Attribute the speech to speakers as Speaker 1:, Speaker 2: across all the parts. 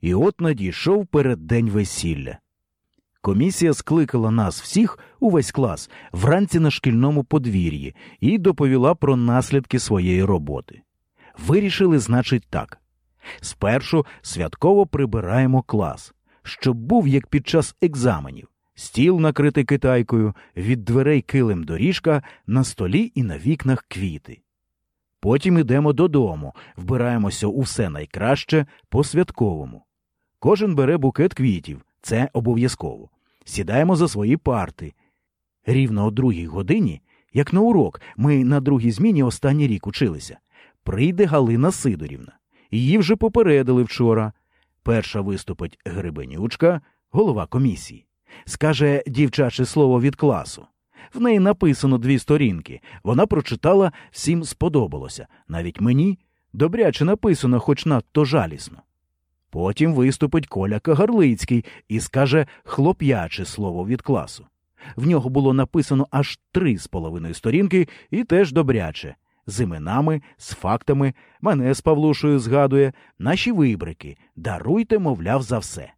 Speaker 1: І от надійшов переддень весілля. Комісія скликала нас всіх, увесь клас, вранці на шкільному подвір'ї і доповіла про наслідки своєї роботи. Вирішили, значить, так. Спершу святково прибираємо клас, щоб був як під час екзаменів, стіл накритий китайкою, від дверей килим доріжка, на столі і на вікнах квіти. Потім ідемо додому, вбираємося у все найкраще по святковому. Кожен бере букет квітів, це обов'язково. Сідаємо за свої парти. Рівно о другій годині, як на урок, ми на другій зміні останній рік училися. Прийде Галина Сидорівна. Її вже попередили вчора. Перша виступить Гребенючка, голова комісії. Скаже дівчаче слово від класу. В неї написано дві сторінки. Вона прочитала, всім сподобалося. Навіть мені добряче написано, хоч надто жалісно. Потім виступить Коля Кагарлицький і скаже хлоп'яче слово від класу. В нього було написано аж три з половиною сторінки і теж добряче. З іменами, з фактами, мене з Павлушою згадує, наші вибрики. Даруйте, мовляв, за все.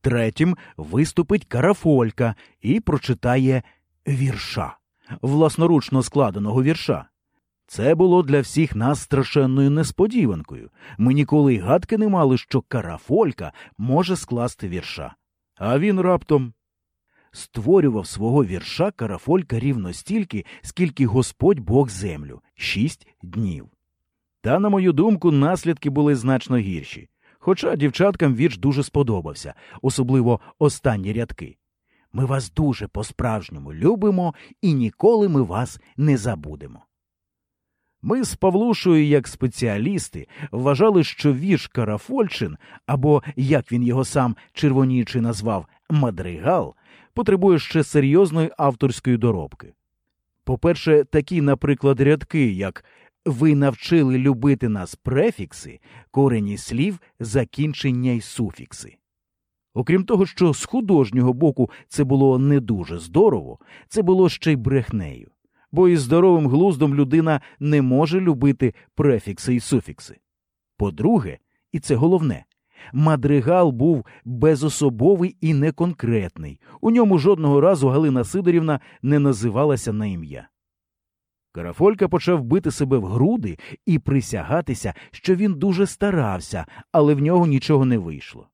Speaker 1: Третім виступить Карафолька і прочитає вірша, власноручно складеного вірша. Це було для всіх нас страшенною несподіванкою. Ми ніколи й гадки не мали, що Карафолька може скласти вірша. А він раптом створював свого вірша Карафолька рівно стільки, скільки Господь Бог землю шість днів. Та, на мою думку, наслідки були значно гірші. Хоча дівчаткам вірш дуже сподобався, особливо останні рядки. Ми вас дуже по-справжньому любимо і ніколи ми вас не забудемо. Ми з Павлушою, як спеціалісти, вважали, що вірш Карафольчин, або, як він його сам червоніючи назвав, мадригал, потребує ще серйозної авторської доробки. По-перше, такі, наприклад, рядки, як ви навчили любити нас префікси, корені слів, закінчення й суфікси. Окрім того, що з художнього боку це було не дуже здорово, це було ще й брехнею, бо із здоровим глуздом людина не може любити префікси і суфікси. По-друге, і це головне, мадригал був безособовий і неконкретний, у ньому жодного разу Галина Сидорівна не називалася на ім'я. Карафолька почав бити себе в груди і присягатися, що він дуже старався, але в нього нічого не вийшло.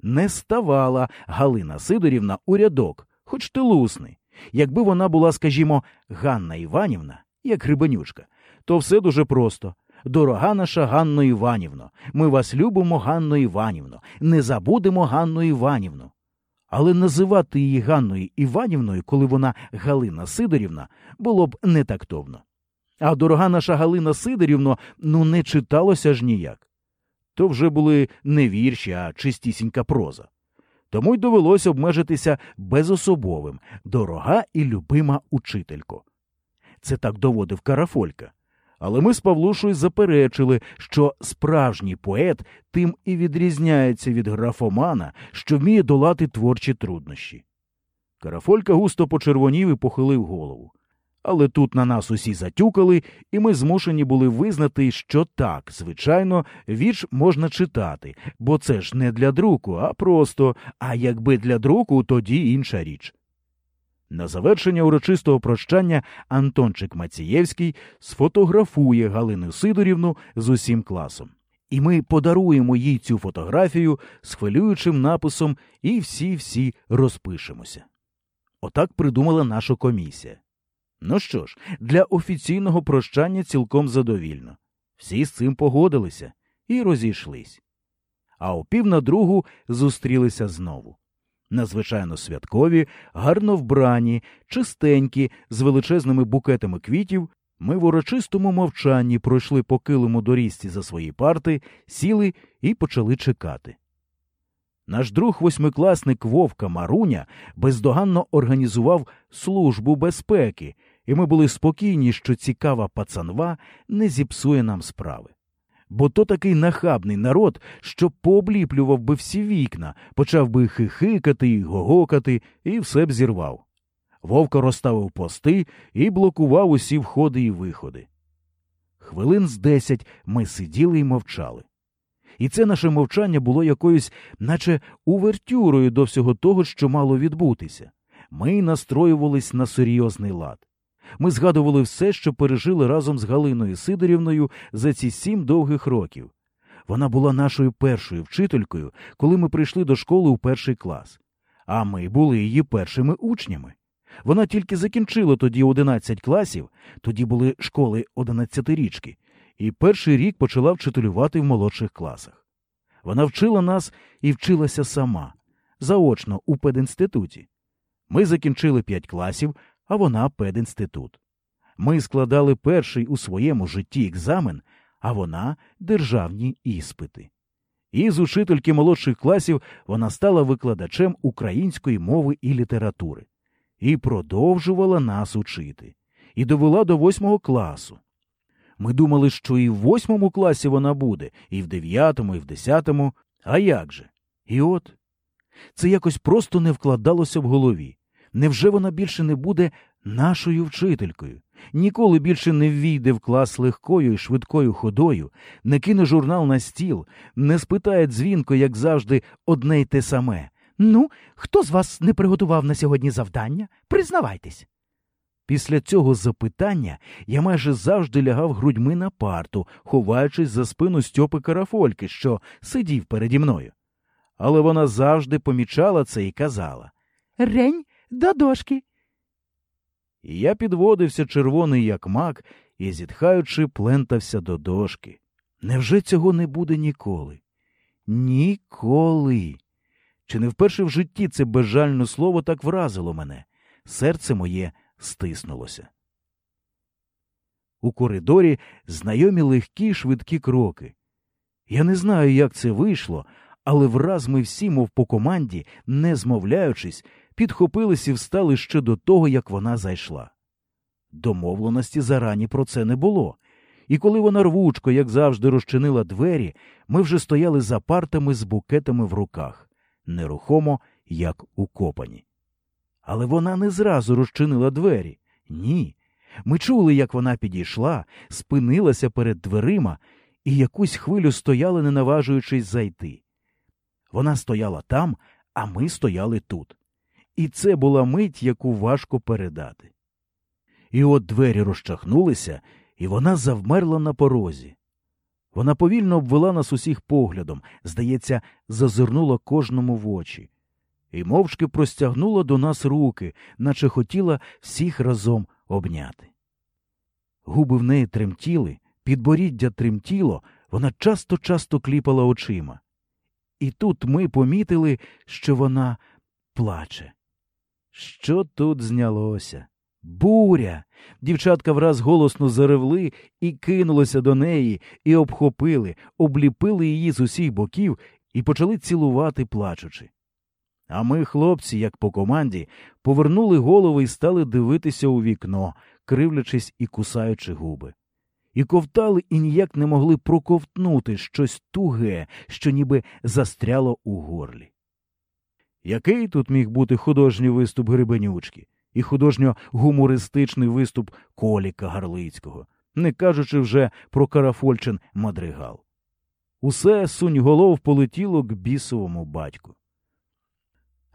Speaker 1: Не ставала Галина Сидорівна у рядок, хоч ти лусний. Якби вона була, скажімо, Ганна Іванівна, як грибанючка, то все дуже просто. Дорога наша Ганно Іванівно, ми вас любимо, Ганно Іванівно, не забудемо Ганну Іванівну. Але називати її Ганною Іванівною, коли вона Галина Сидорівна, було б не тактовно. А дорога наша Галина Сидорівно ну не читалося ж ніяк. То вже були не вірші, а чистісінька проза. Тому й довелося обмежитися безособовим дорога і любима учителько. Це так доводив Карафолька. Але ми з Павлушою заперечили, що справжній поет тим і відрізняється від графомана, що вміє долати творчі труднощі. Карафолька густо почервонів і похилив голову. Але тут на нас усі затюкали, і ми змушені були визнати, що так, звичайно, вірш можна читати, бо це ж не для друку, а просто, а якби для друку, тоді інша річ. На завершення урочистого прощання Антончик Мацієвський сфотографує Галину Сидорівну з усім класом. І ми подаруємо їй цю фотографію з хвилюючим написом і всі-всі розпишемося. Отак придумала наша комісія. Ну що ж, для офіційного прощання цілком задовільно. Всі з цим погодилися і розійшлись. А о пів на другу зустрілися знову. Надзвичайно святкові, гарно вбрані, чистенькі, з величезними букетами квітів, ми в урочистому мовчанні пройшли по килому доріжці за свої парти, сіли і почали чекати. Наш друг восьмикласник Вовка Маруня бездоганно організував службу безпеки, і ми були спокійні, що цікава пацанва не зіпсує нам справи. Бо то такий нахабний народ, що пообліплював би всі вікна, почав би хихикати і гогокати, і все б зірвав. Вовка розставив пости і блокував усі входи і виходи. Хвилин з десять ми сиділи і мовчали. І це наше мовчання було якоюсь, наче увертюрою до всього того, що мало відбутися. Ми настроювались на серйозний лад. Ми згадували все, що пережили разом з Галиною Сидорівною за ці сім довгих років. Вона була нашою першою вчителькою, коли ми прийшли до школи у перший клас, а ми були її першими учнями. Вона тільки закінчила тоді 11 класів, тоді були школи одинадцятирічки, і перший рік почала вчителювати в молодших класах. Вона вчила нас і вчилася сама, заочно у пединституті. Ми закінчили 5 класів, а вона пединститут. Ми складали перший у своєму житті екзамен, а вона державні іспити. І з учительки молодших класів вона стала викладачем української мови і літератури і продовжувала нас учити, і довела до восьмого класу. Ми думали, що і в восьмому класі вона буде, і в дев'ятому, і в десятому. А як же? І от це якось просто не вкладалося в голові. Невже вона більше не буде нашою вчителькою? Ніколи більше не ввійде в клас легкою і швидкою ходою, не кине журнал на стіл, не спитає дзвінко, як завжди, одне й те саме.
Speaker 2: Ну, хто з вас не приготував на сьогодні завдання? Признавайтесь.
Speaker 1: Після цього запитання я майже завжди лягав грудьми на парту, ховаючись за спину Стьопи Карафольки, що сидів переді мною. Але вона завжди помічала це і казала
Speaker 2: Рень до дошки.
Speaker 1: І я підводився червоний, як мак, і, зітхаючи, плентався до дошки. Невже цього не буде ніколи? Ніколи. Чи не вперше в житті це безжальне слово так вразило мене? Серце моє стиснулося. У коридорі знайомі легкі швидкі кроки. Я не знаю, як це вийшло, але враз ми всі, мов по команді, не змовляючись, підхопились і встали ще до того, як вона зайшла. Домовленості зарані про це не було, і коли вона рвучко, як завжди, розчинила двері, ми вже стояли за партами з букетами в руках, нерухомо, як укопані. Але вона не зразу розчинила двері. Ні. Ми чули, як вона підійшла, спинилася перед дверима і якусь хвилю стояли, не наважуючись зайти. Вона стояла там, а ми стояли тут. І це була мить, яку важко передати. І от двері розчахнулися, і вона завмерла на порозі. Вона повільно обвела нас усіх поглядом, здається, зазирнула кожному в очі, і мовчки простягнула до нас руки, наче хотіла всіх разом обняти. Губи в неї тремтіли, підборіддя тремтіло, вона часто часто кліпала очима. І тут ми помітили, що вона плаче. Що тут знялося? Буря. Дівчатка враз голосно заревли і кинулися до неї, і обхопили, обліпили її з усіх боків і почали цілувати, плачучи. А ми, хлопці, як по команді, повернули голови і стали дивитися у вікно, кривлячись і кусаючи губи. І ковтали і ніяк не могли проковтнути щось туге, що ніби застряло у горлі. Який тут міг бути художній виступ Грибенючки і художньо-гумористичний виступ Коліка Гарлицького, не кажучи вже про Карафольчин мадригал. Усе сунь голов полетіло к бісовому батьку.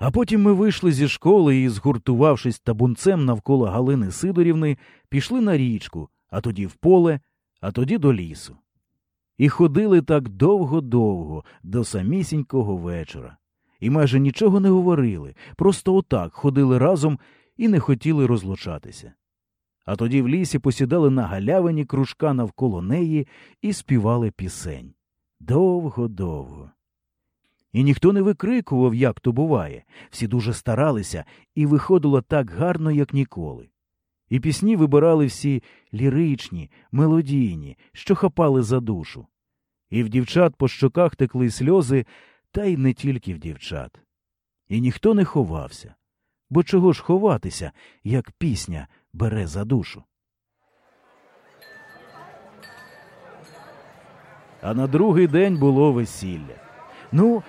Speaker 1: А потім ми вийшли зі школи і, згуртувавшись табунцем навколо Галини Сидорівни, пішли на річку, а тоді в поле, а тоді до лісу. І ходили так довго-довго, до самісінького вечора і майже нічого не говорили, просто отак ходили разом і не хотіли розлучатися. А тоді в лісі посідали на галявині кружка навколо неї і співали пісень. Довго-довго. І ніхто не викрикував, як то буває, всі дуже старалися, і виходило так гарно, як ніколи. І пісні вибирали всі ліричні, мелодійні, що хапали за душу. І в дівчат по щоках текли сльози, та й не тільки в дівчат. І ніхто не ховався, бо чого ж ховатися, як пісня бере за душу. А на другий день було весілля. Ну,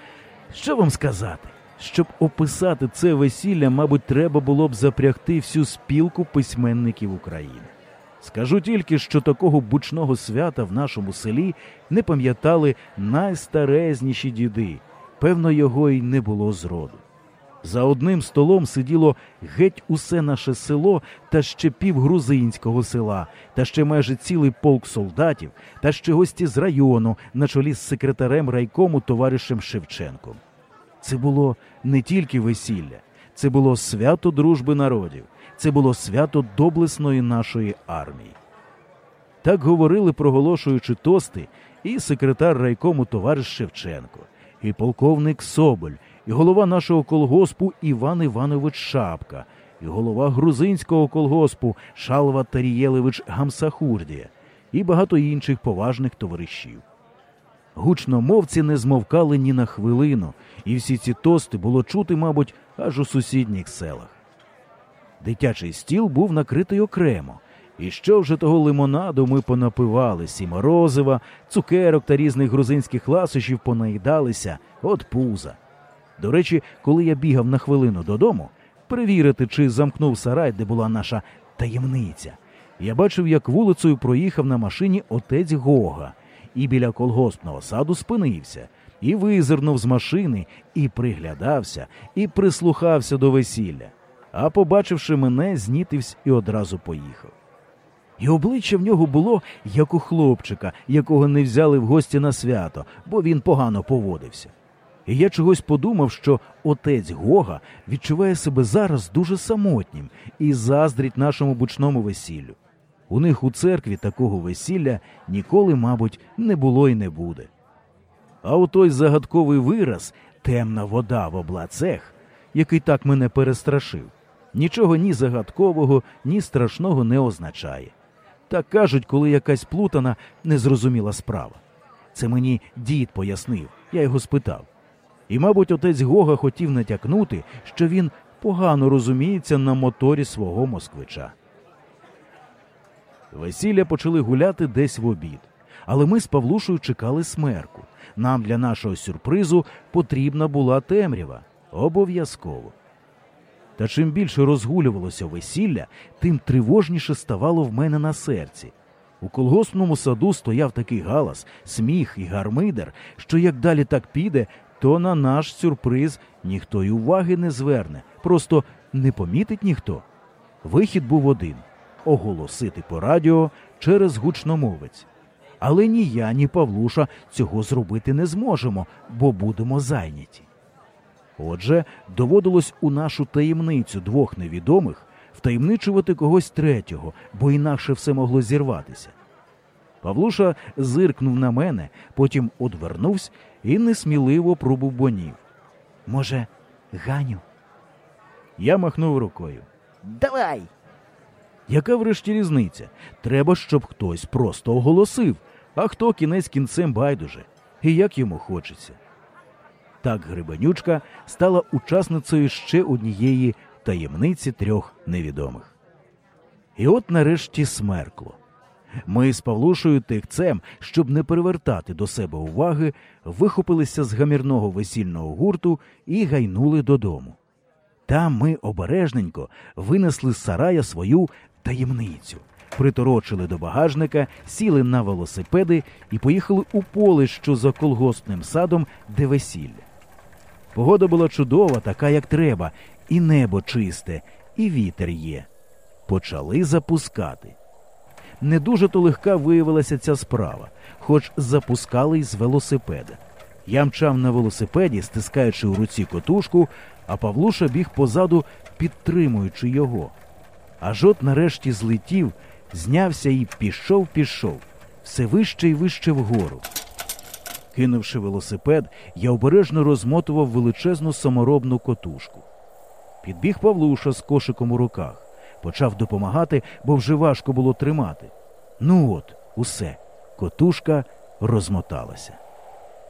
Speaker 1: що вам сказати? Щоб описати це весілля, мабуть, треба було б запрягти всю спілку письменників України. Скажу тільки, що такого бучного свята в нашому селі не пам'ятали найстарезніші діди. Певно, його й не було зроду. За одним столом сиділо геть усе наше село та ще пів грузинського села, та ще майже цілий полк солдатів, та ще гості з району на чолі з секретарем райкому товаришем Шевченком. Це було не тільки весілля, це було свято дружби народів, це було свято доблесної нашої армії. Так говорили, проголошуючи тости, і секретар райкому товариш Шевченко, і полковник Соболь, і голова нашого колгоспу Іван Іванович Шапка, і голова грузинського колгоспу Шалва Тарієлевич Гамсахурдія, і багато інших поважних товаришів. Гучномовці не змовкали ні на хвилину, і всі ці тости було чути, мабуть, аж у сусідніх селах. Дитячий стіл був накритий окремо, і що вже того лимонаду ми понапивалися, і морозива, цукерок та різних грузинських ласощів понаїдалися от пуза. До речі, коли я бігав на хвилину додому, перевірити, чи замкнув сарай, де була наша таємниця, я бачив, як вулицею проїхав на машині отець Гога, і біля колгоспного саду спинився, і визирнув з машини, і приглядався, і прислухався до весілля. А побачивши мене, знітився і одразу поїхав. І обличчя в нього було, як у хлопчика, якого не взяли в гості на свято, бо він погано поводився. І я чогось подумав, що отець Гога відчуває себе зараз дуже самотнім і заздрить нашому бучному весіллю. У них у церкві такого весілля ніколи, мабуть, не було і не буде. А у той загадковий вираз темна вода в облацех, який так мене перестрашив, нічого ні загадкового, ні страшного не означає. Так кажуть, коли якась плутана, незрозуміла справа. Це мені дід пояснив, я його спитав. І, мабуть, отець Гога хотів натякнути, що він погано розуміється на моторі свого москвича. Весілля почали гуляти десь в обід, але ми з Павлушою чекали смерку. Нам для нашого сюрпризу потрібна була темрява. Обов'язково. Та чим більше розгулювалося весілля, тим тривожніше ставало в мене на серці. У колгоспному саду стояв такий галас, сміх і гармидер, що як далі так піде, то на наш сюрприз ніхто й уваги не зверне, просто не помітить ніхто. Вихід був один оголосити по радіо через гучномовець. Але ні я, ні Павлуша цього зробити не зможемо, бо будемо зайняті. Отже, доводилось у нашу таємницю двох невідомих втаємничувати когось третього, бо інакше все могло зірватися. Павлуша зиркнув на мене, потім одвернувся і несміливо пробубонів.
Speaker 2: Може, Ганю?
Speaker 1: Я махнув рукою.
Speaker 3: Давай.
Speaker 1: Яка врешті різниця? Треба, щоб хтось просто оголосив, а хто кінець кінцем байдуже, і як йому хочеться. Так Грибанючка стала учасницею ще однієї таємниці трьох невідомих. І от нарешті смеркло. Ми з Павлушою тихцем, щоб не привертати до себе уваги, вихопилися з гамірного весільного гурту і гайнули додому. Там ми обережненько винесли з сарая свою таємницю, приторочили до багажника, сіли на велосипеди і поїхали у поле, що за колгоспним садом, де весілля. Погода була чудова, така, як треба, і небо чисте, і вітер є. Почали запускати. Не дуже то легка виявилася ця справа, хоч запускали й з велосипеда. Я мчав на велосипеді, стискаючи у руці котушку, а Павлуша біг позаду, підтримуючи його. Аж от нарешті злетів, знявся і пішов, пішов, все вище і вище вгору. Кинувши велосипед, я обережно розмотував величезну саморобну котушку. Підбіг Павлуша з кошиком у руках, почав допомагати, бо вже важко було тримати. Ну от, усе, котушка розмоталася.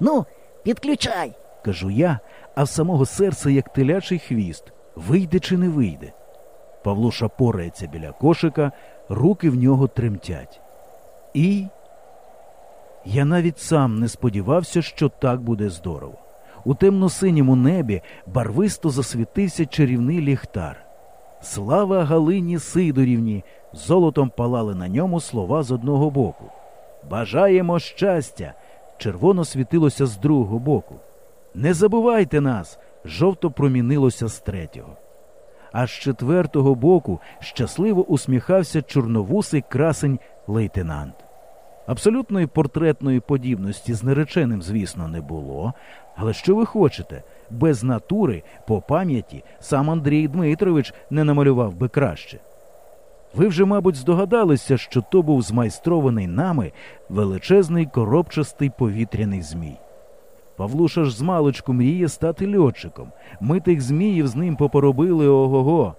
Speaker 3: Ну, підключай.
Speaker 1: Кажу я, а в самого серця, як телячий хвіст, вийде чи не вийде. Павлуша порається біля кошика, руки в нього тремтять. І я навіть сам не сподівався, що так буде здорово. У темно-синьому небі барвисто засвітився чарівний ліхтар. Слава Галині Сидорівні! Золотом палали на ньому слова з одного боку. Бажаємо щастя! Червоно світилося з другого боку. Не забувайте нас! жовто промінилося з третього. А з четвертого боку щасливо усміхався чорновусий красень лейтенант. Абсолютної портретної подібності з нареченим, звісно, не було. Але що ви хочете? Без натури, по пам'яті, сам Андрій Дмитрович не намалював би краще. Ви вже, мабуть, здогадалися, що то був змайстрований нами величезний коробчастий повітряний змій. Павлуша ж змалечку мріє стати льотчиком. Ми тих зміїв з ним попоробили ого-го.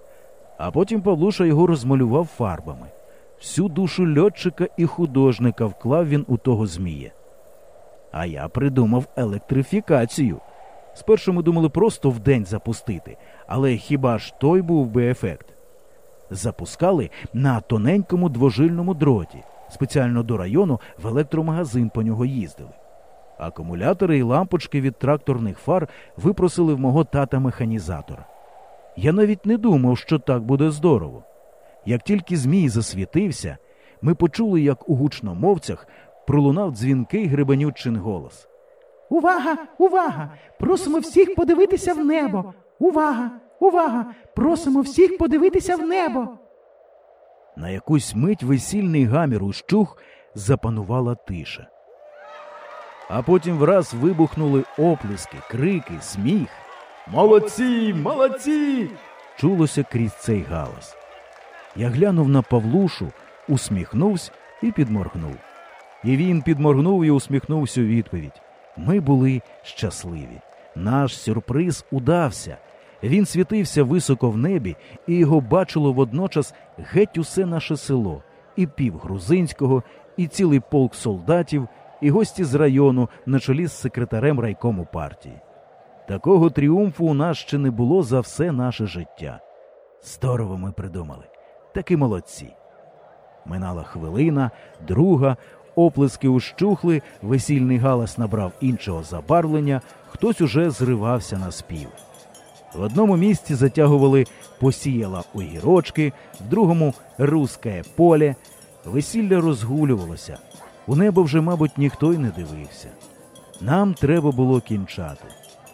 Speaker 1: А потім Павлуша його розмалював фарбами. Всю душу льотчика і художника вклав він у того змія. А я придумав електрифікацію. Спершу ми думали просто вдень запустити, але хіба ж той був би ефект? Запускали на тоненькому двожильному дроті. Спеціально до району в електромагазин по нього їздили. Акумулятори і лампочки від тракторних фар випросили в мого тата механізатора. Я навіть не думав, що так буде здорово. Як тільки Змій засвітився, ми почули, як у гучномовцях пролунав дзвінкий гребенючин голос.
Speaker 2: Увага, увага! Просимо всіх подивитися в небо. Увага, увага! Просимо всіх подивитися в небо.
Speaker 1: На якусь мить весільний гамір ущух запанувала тиша. А потім враз вибухнули оплески, крики, сміх. Молодці, молодці! чулося крізь цей галас. Я глянув на Павлушу, усміхнувся і підморгнув. І він підморгнув і усміхнувся у відповідь. Ми були щасливі. Наш сюрприз удався. Він світився високо в небі, і його бачило водночас геть усе наше село, і пів грузинського, і цілий полк солдатів, і гості з району на чолі з секретарем райкому партії. Такого тріумфу у нас ще не було за все наше життя. Здорово ми придумали, таки молодці. Минала хвилина, друга, оплески ущухли, весільний галас набрав іншого забарвлення, хтось уже зривався на спів. В одному місці затягували посіяла огірочки, в другому русське поле. Весілля розгулювалося. У небо вже, мабуть, ніхто й не дивився. Нам треба було кінчати.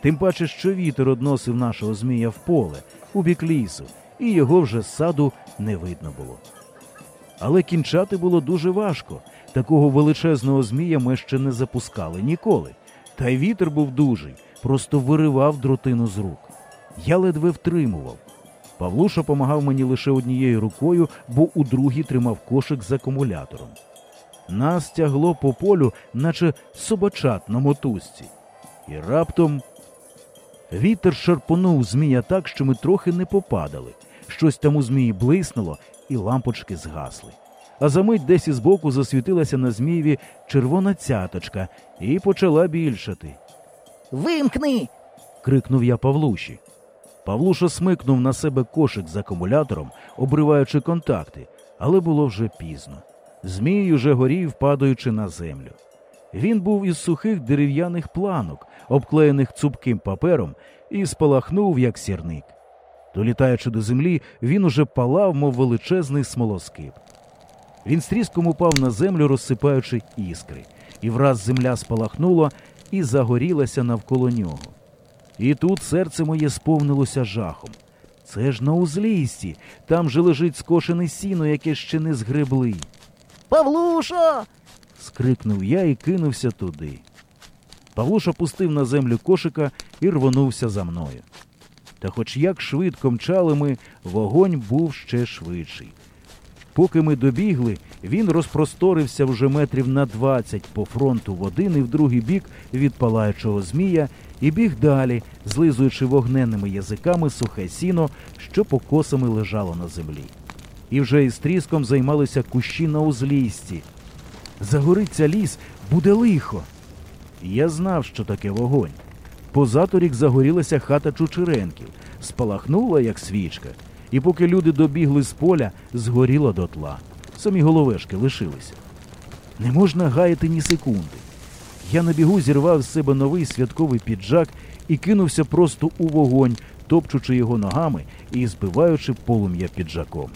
Speaker 1: Тим паче, що вітер односив нашого змія в поле, у бік лісу, і його вже з саду не видно було. Але кінчати було дуже важко. Такого величезного змія ми ще не запускали ніколи. Та й вітер був дужий, просто виривав дротину з рук. Я ледве втримував. Павлуша помагав мені лише однією рукою, бо у другій тримав кошик з акумулятором. Нас тягло по полю, наче собачат на мотузці. І раптом вітер шарпонув змія так, що ми трохи не попадали. Щось там у змії блиснуло, і лампочки згасли. А за мить десь із боку засвітилася на змієві червона цяточка і почала більшати.
Speaker 3: Вимкни!
Speaker 1: крикнув я Павлуші. Павлуша смикнув на себе кошик з акумулятором, обриваючи контакти, але було вже пізно. Змій уже горів, падаючи на землю. Він був із сухих дерев'яних планок, обклеєних цупким папером, і спалахнув, як сірник. Долітаючи до землі, він уже палав, мов величезний смолоскип. Він стріском упав на землю, розсипаючи іскри, і враз земля спалахнула і загорілася навколо нього. І тут серце моє сповнилося жахом. Це ж на узлісті, там же лежить скошене сіно, яке ще не згребли.
Speaker 3: Павлушо!
Speaker 1: скрикнув я і кинувся туди. Павлуша пустив на землю кошика і рвонувся за мною. Та хоч як швидко мчали ми, вогонь був ще швидший. Поки ми добігли, він розпросторився вже метрів на двадцять по фронту в один і в другий бік від палаючого змія і біг далі, злизуючи вогненними язиками сухе сіно, що покосами лежало на землі. І вже із тріском займалися кущі на узлісті. Загориться ліс, буде лихо. Я знав, що таке вогонь. Позаторік загорілася хата Чучеренків, спалахнула, як свічка, і поки люди добігли з поля, згоріла дотла. Самі головешки лишилися. Не можна гаяти ні секунди. Я на бігу зірвав з себе новий святковий піджак і кинувся просто у вогонь, топчучи його ногами і збиваючи полум'я піджаком.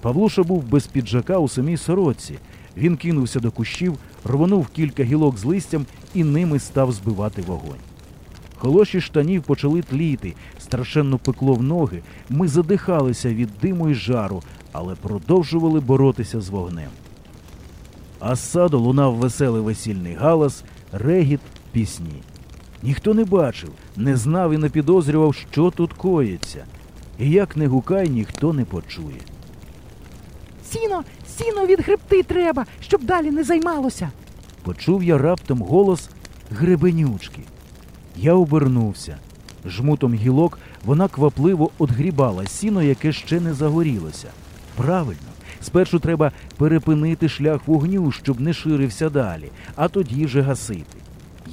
Speaker 1: Павлуша був без піджака у самій сорочці. Він кинувся до кущів, рвонув кілька гілок з листям і ними став збивати вогонь. Холоші штанів почали тліти, страшенно пекло в ноги. Ми задихалися від диму і жару, але продовжували боротися з вогнем. А з саду лунав веселий весільний галас, регіт, пісні. Ніхто не бачив, не знав і не підозрював, що тут коїться. І як не гукай, ніхто не почує.
Speaker 2: Сіно, сіно від хребти треба, щоб далі не займалося.
Speaker 1: Почув я раптом голос гребенючки. Я обернувся. Жмутом гілок вона квапливо одгрібала сіно, яке ще не загорілося. Правильно, спершу треба перепинити шлях вогню, щоб не ширився далі, а тоді вже гасити.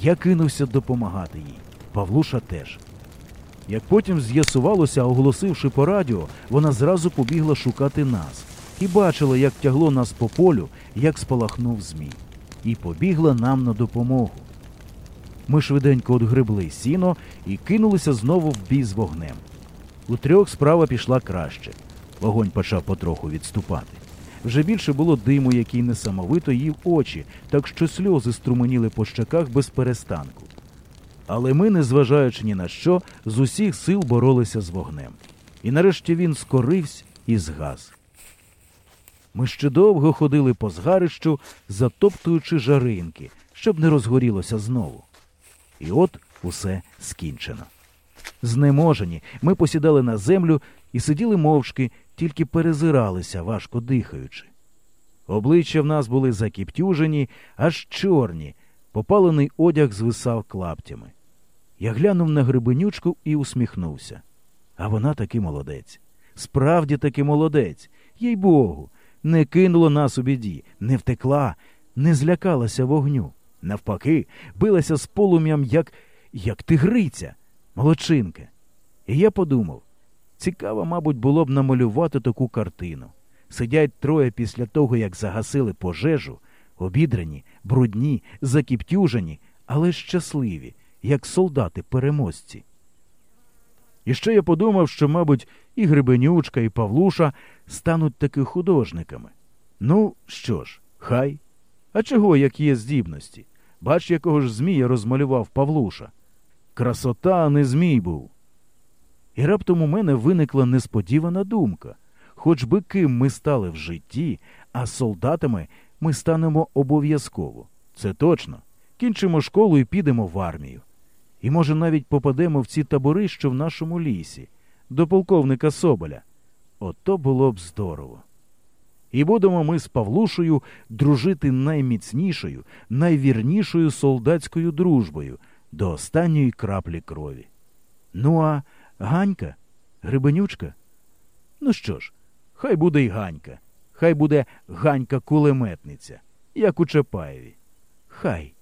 Speaker 1: Я кинувся допомагати їй. Павлуша теж. Як потім з'ясувалося, оголосивши по радіо, вона зразу побігла шукати нас і бачила, як тягло нас по полю, як спалахнув змій, і побігла нам на допомогу. Ми швиденько одгребли сіно і кинулися знову в бій з вогнем. У трьох справа пішла краще. Вогонь почав потроху відступати. Вже більше було диму, який несамовито їв очі, так що сльози струменіли по щеках без перестанку. Але ми, незважаючи ні на що, з усіх сил боролися з вогнем. І нарешті він скорився і згас. Ми ще довго ходили по згарищу, затоптуючи жаринки, щоб не розгорілося знову. І от усе скінчено. Знеможені, ми посідали на землю і сиділи мовчки, тільки перезиралися, важко дихаючи. Обличчя в нас були закіптюжені, аж чорні, попалений одяг звисав клаптями. Я глянув на грибенючку і усміхнувся. А вона таки молодець. Справді таки молодець, їй богу, не кинула нас у біді, не втекла, не злякалася вогню. Навпаки, билася з полум'ям, як, як тигриця, молодчинка. І я подумав, цікаво, мабуть, було б намалювати таку картину. Сидять троє після того, як загасили пожежу, обідрані, брудні, закіптюжені, але щасливі, як солдати-переможці. І ще я подумав, що, мабуть, і Гребенючка, і Павлуша стануть таки художниками. Ну, що ж, хай. А чого, як є здібності? Бач, якого ж змія розмалював Павлуша. Красота, а не змій був. І раптом у мене виникла несподівана думка. Хоч би ким ми стали в житті, а солдатами ми станемо обов'язково. Це точно. Кінчимо школу і підемо в армію. І, може, навіть попадемо в ці табори, що в нашому лісі, до полковника Соболя. Ото було б здорово. І будемо ми з Павлушею дружити найміцнішою, найвірнішою солдатською дружбою до останньої краплі крові. Ну, а Ганька, Грибенючка? Ну що ж, хай буде й Ганька, хай буде Ганька кулеметниця, як у Чапаєві. Хай.